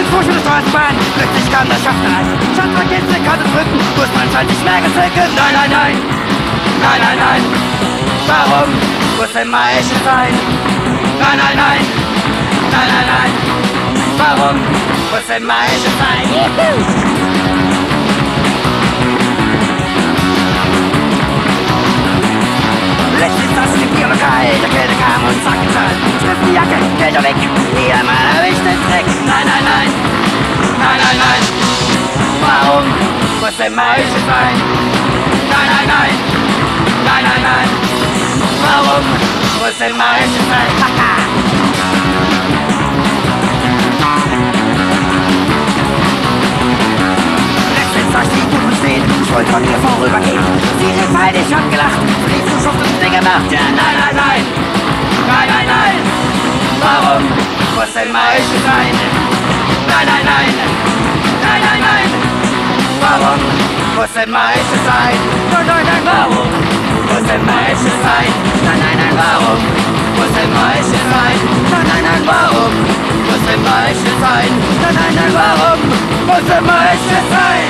den Fuß in die Straßenbahn. glücklich kam das Schaffner an. Schatz, vergiss den Karte drücken. Muss man scheint nicht mehr gesinken. Nein, nein, nein. Nein, nein, nein. Warum muss immer Essen sein? Nein, nein, nein. Nein, nein, nein. Warum muss immer Essen sein? Juhu! Esche sein? Nein, nein, nein, nein, nein, nein. Warum muss immer Esche sein? Letztens sah ich die Kuchen stehen, ich wollte an ihr vorübergehen. Sie rief halt, ich hab gelacht, fliegt du Schuft und Dinge gemacht. Ja, nein, nein, nein, nein, nein, nein. Warum muss immer Esche sein? Nein, nein, nein, muss immer Esche sein? Nein, nein, nein, warum muss immer Esche sein? Nein, nein, nein, warum muss immer Esche sein? Nein, nein, nein, warum muss immer Esche sein? Nein, nein, nein, warum muss immer Esche sein?